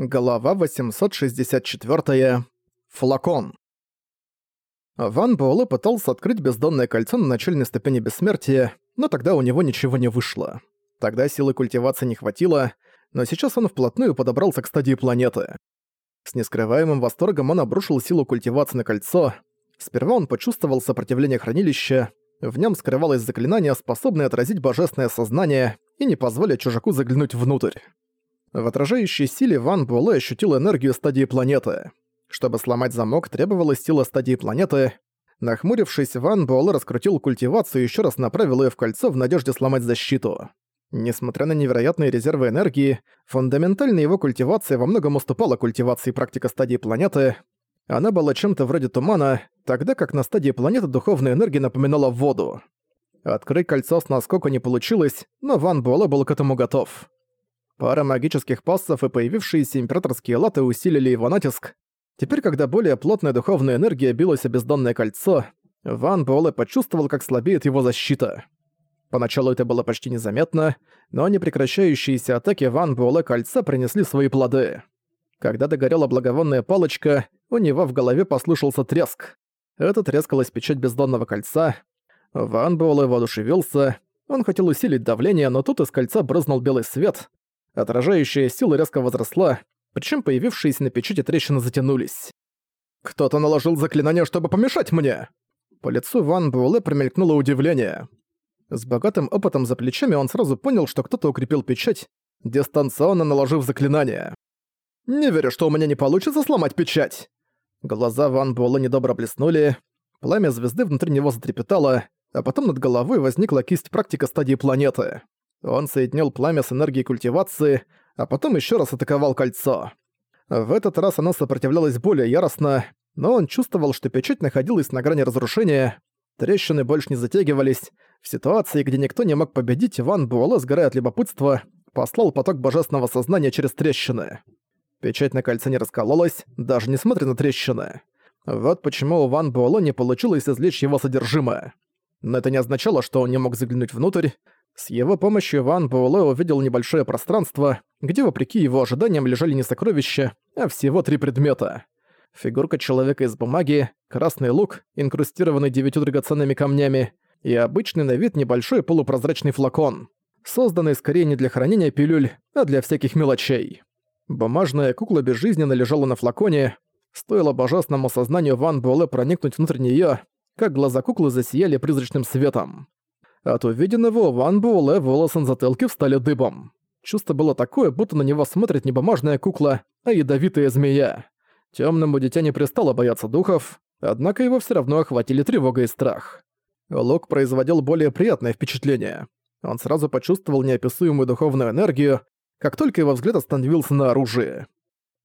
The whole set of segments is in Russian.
Глава 864. Флакон. Ван Буэлэ пытался открыть бездонное кольцо на начальной ступени бессмертия, но тогда у него ничего не вышло. Тогда силы культивации не хватило, но сейчас он вплотную подобрался к стадии планеты. С нескрываемым восторгом он обрушил силу культивации на кольцо. Сперва он почувствовал сопротивление хранилища, в нем скрывалось заклинание, способное отразить божественное сознание и не позволить чужаку заглянуть внутрь. В отражающей силе Ван Буэлэ ощутил энергию стадии планеты. Чтобы сломать замок, требовалась сила стадии планеты. Нахмурившись, Ван Буэлэ раскрутил культивацию и ещё раз направил её в кольцо в надежде сломать защиту. Несмотря на невероятные резервы энергии, фундаментальная его культивация во многом уступала культивации практика стадии планеты. Она была чем-то вроде тумана, тогда как на стадии планеты духовная энергия напоминала воду. Открыть кольцо с наскока не получилось, но Ван Буэлэ был к этому готов. Пара магических пассов и появившиеся императорские латы усилили его натиск. Теперь, когда более плотная духовная энергия билась о бездонное кольцо, Ван Буэлэ почувствовал, как слабеет его защита. Поначалу это было почти незаметно, но непрекращающиеся атаки Ван Буэлэ кольца принесли свои плоды. Когда догорела благовонная палочка, у него в голове послышался треск. Это трескалась печать бездонного кольца. Ван Буэлэ воодушевился. Он хотел усилить давление, но тут из кольца брызнул белый свет, Отражающая сила резко возросла, причем появившиеся на печати трещины затянулись. «Кто-то наложил заклинание, чтобы помешать мне!» По лицу Ван Буэлэ промелькнуло удивление. С богатым опытом за плечами он сразу понял, что кто-то укрепил печать, дистанционно наложив заклинание. «Не верю, что у меня не получится сломать печать!» Глаза Ван Буэлэ недобро блеснули, пламя звезды внутри него затрепетало, а потом над головой возникла кисть практика стадии планеты. Он соединил пламя с энергией культивации, а потом еще раз атаковал кольцо. В этот раз оно сопротивлялось более яростно, но он чувствовал, что печать находилась на грани разрушения, трещины больше не затягивались. В ситуации, где никто не мог победить, Ван Буэлэ, сгорая от любопытства, послал поток божественного сознания через трещины. Печать на кольце не раскололась, даже несмотря на трещины. Вот почему у Ван Буэлэ не получилось извлечь его содержимое. Но это не означало, что он не мог заглянуть внутрь, с его помощью Ван Буэлэ увидел небольшое пространство, где, вопреки его ожиданиям, лежали не сокровища, а всего три предмета. Фигурка человека из бумаги, красный лук, инкрустированный девятью драгоценными камнями, и обычный на вид небольшой полупрозрачный флакон, созданный скорее не для хранения пилюль, а для всяких мелочей. Бумажная кукла безжизненно лежала на флаконе, стоило божественному сознанию Ван Буэлэ проникнуть внутрь неё, как глаза куклы засияли призрачным светом. От увиденного Ван Буэлэ волосы на затылке встали дыбом. Чувство было такое, будто на него смотрит не бумажная кукла, а ядовитая змея. Тёмному дитя не пристало бояться духов, однако его всё равно охватили тревога и страх. Лук производил более приятное впечатление. Он сразу почувствовал неописуемую духовную энергию, как только его взгляд остановился на оружии.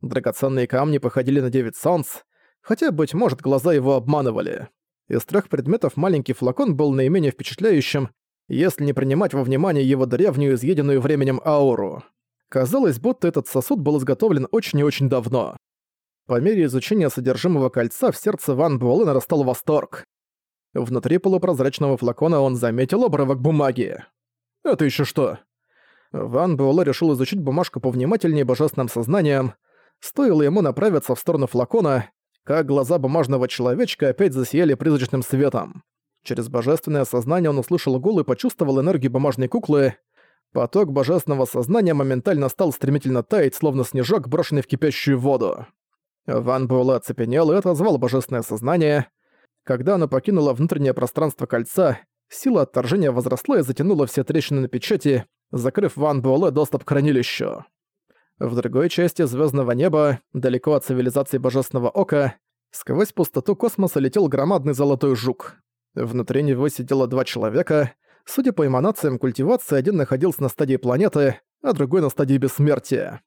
Драгоценные камни походили на девять солнц, хотя, быть может, глаза его обманывали. Из трех предметов маленький флакон был наименее впечатляющим, если не принимать во внимание его древнюю, изъеденную временем ауру. Казалось, будто этот сосуд был изготовлен очень и очень давно. По мере изучения содержимого кольца в сердце Ван Буэлэ нарастал восторг. Внутри полупрозрачного флакона он заметил обрывок бумаги. «Это еще что?» Ван Буэлэ решил изучить бумажку повнимательнее божественным сознанием. Стоило ему направиться в сторону флакона, как глаза бумажного человечка опять засияли призрачным светом. Через божественное сознание он услышал гул и почувствовал энергию бумажной куклы. Поток божественного сознания моментально стал стремительно таять, словно снежок, брошенный в кипящую воду. Ван Буэлэ оцепенел и отозвал божественное сознание. Когда оно покинуло внутреннее пространство кольца, сила отторжения возросла и затянула все трещины на печати, закрыв Ван Буэлэ доступ к хранилищу. В другой части звездного неба, далеко от цивилизации Божественного Ока, сквозь пустоту космоса летел громадный золотой жук. Внутри него сидело два человека. Судя по эманациям культивации, один находился на стадии планеты, а другой на стадии бессмертия.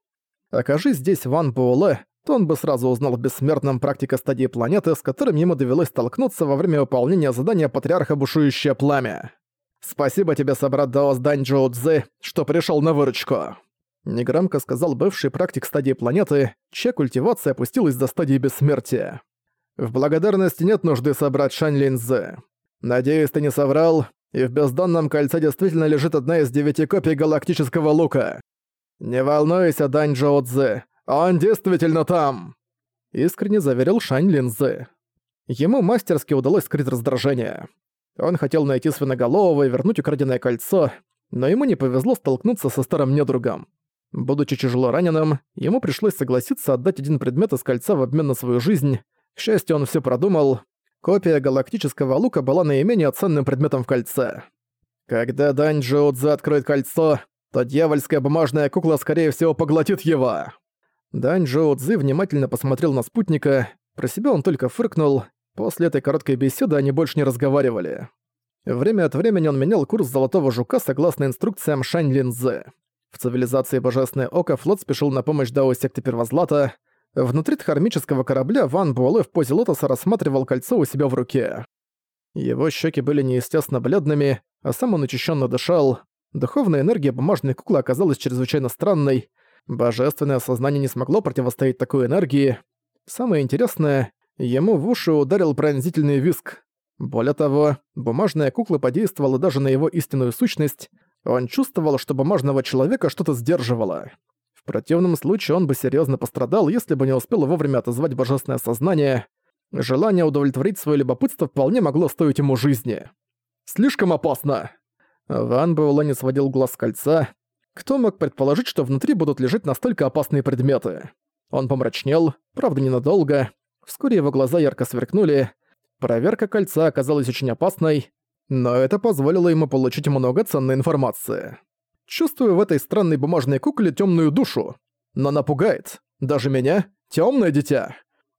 Окажись здесь Ван Буэлэ, то он бы сразу узнал в бессмертном практика стадии планеты, с которым ему довелось столкнуться во время выполнения задания Патриарха Бушующее Пламя. «Спасибо тебе, собрат Даос Дань Джоу Цзы, что пришел на выручку!» Негромко сказал бывший практик стадии планеты, чья культивация опустилась до стадии бессмертия. «В благодарности нет нужды собрать Шань Линзы. Надеюсь, ты не соврал, и в бездонном кольце действительно лежит одна из девяти копий галактического лука. Не волнуйся, Дань Джоу Цзы, «Он действительно там!» Искренне заверил Шань Линзы. Ему мастерски удалось скрыть раздражение. Он хотел найти свиноголового и вернуть украденное кольцо, но ему не повезло столкнуться со старым недругом. Будучи тяжело раненым, ему пришлось согласиться отдать один предмет из кольца в обмен на свою жизнь. К счастью, он все продумал. Копия галактического лука была наименее ценным предметом в кольце. Когда Дань Джоудзе откроет кольцо, то дьявольская бумажная кукла скорее всего поглотит его. Дань Джоудзе внимательно посмотрел на спутника, про себя он только фыркнул, после этой короткой беседы они больше не разговаривали. Время от времени он менял курс Золотого Жука согласно инструкциям Шань Линзы. В цивилизации Божественное Око флот спешил на помощь Дао секты Первозлата. Внутри тхармического корабля Ван Буэлэ в позе лотоса рассматривал кольцо у себя в руке. Его щеки были неестественно бледными, а сам он учащенно дышал. Духовная энергия бумажной куклы оказалась чрезвычайно странной. Божественное сознание не смогло противостоять такой энергии. Самое интересное, ему в уши ударил пронзительный виск. Более того, бумажная кукла подействовала даже на его истинную сущность, он чувствовал, что бумажного человека что-то сдерживало. Противном случае он бы серьезно пострадал, если бы не успел вовремя отозвать божественное сознание. Желание удовлетворить свое любопытство вполне могло стоить ему жизни. «Слишком опасно!» Ван Буэлэ не сводил глаз с кольца. Кто мог предположить, что внутри будут лежать настолько опасные предметы? Он помрачнел, правда ненадолго. Вскоре его глаза ярко сверкнули. Проверка кольца оказалась очень опасной, но это позволило ему получить много ценной информации. Чувствую в этой странной бумажной кукле темную душу. Но она пугает. Даже меня, темное дитя.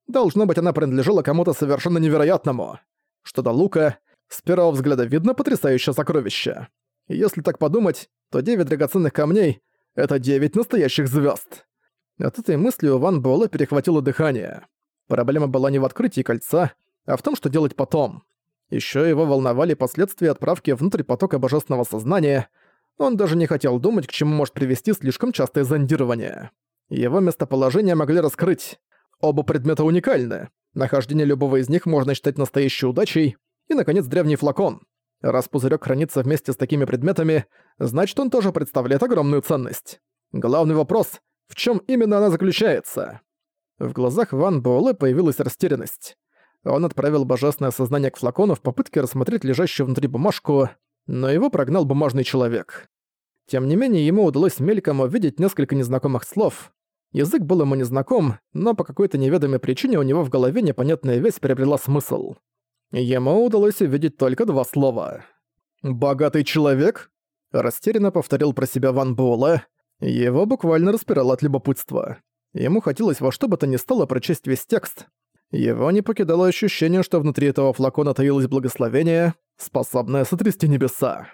Должно быть, она принадлежала кому-то совершенно невероятному. Что до лука, с первого взгляда видно потрясающее сокровище. если так подумать, то девять драгоценных камней — это девять настоящих звезд. От этой мысли у Ван Буэлэ перехватило дыхание. Проблема была не в открытии кольца, а в том, что делать потом. Еще его волновали последствия отправки внутрь потока божественного сознания. Он даже не хотел думать, к чему может привести слишком частое зондирование. Его местоположение могли раскрыть. Оба предмета уникальны. Нахождение любого из них можно считать настоящей удачей. И, наконец, древний флакон. Раз пузырек хранится вместе с такими предметами, значит, он тоже представляет огромную ценность. Главный вопрос — в чем именно она заключается? В глазах Ван Буэлэ появилась растерянность. Он отправил божественное сознание к флакону в попытке рассмотреть лежащую внутри бумажку, но его прогнал бумажный человек. Тем не менее, ему удалось мельком увидеть несколько незнакомых слов. Язык был ему незнаком, но по какой-то неведомой причине у него в голове непонятная вещь приобрела смысл. Ему удалось увидеть только два слова. «Богатый человек?» Растерянно повторил про себя Ван Буэлэ. Его буквально распирало от любопытства. Ему хотелось во что бы то ни стало прочесть весь текст, его не покидало ощущение, что внутри этого флакона таилось благословение, способное сотрясти небеса.